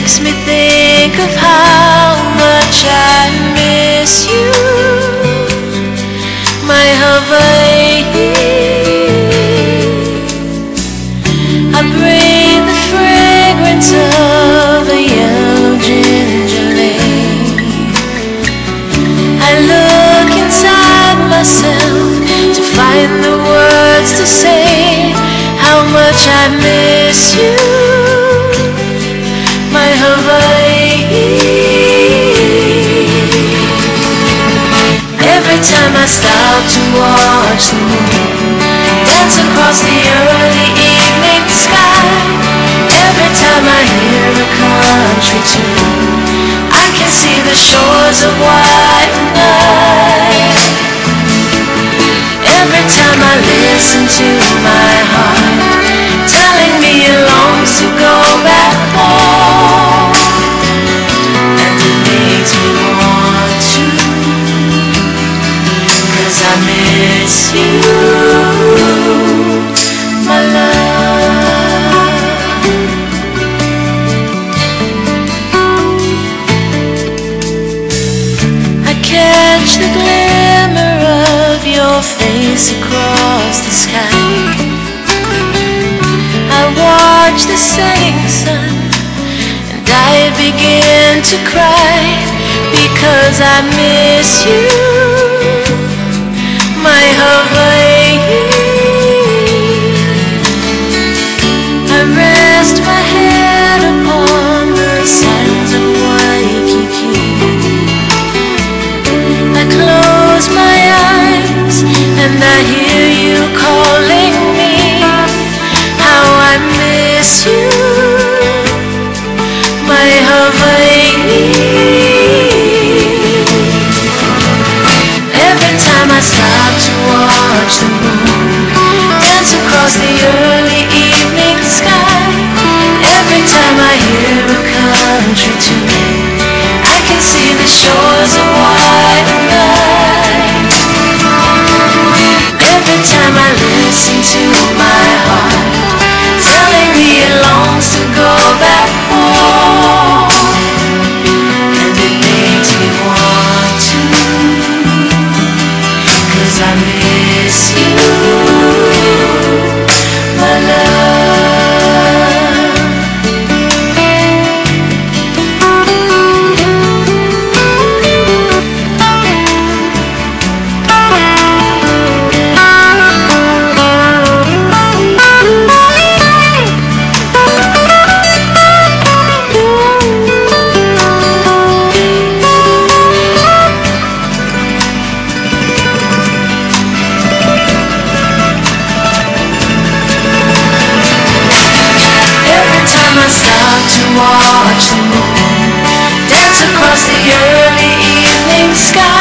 makes me think of how much I miss you, my Hawaii. I breathe the fragrance of a yellow ginger lei. I look inside myself to find the words to say how much I miss you, I stop to watch the moon dance across the early evening sky, every time I hear a country tune, I can see the shores of white night. Every time I listen to my face across the sky. I watch the setting sun and I begin to cry because I miss you, miss you, my Hawaii. Every time I stop to watch the moon dance across the early evening sky, every time I hear a country tune, I can see the shores of I miss stop watch the moon dance across the early evening sky,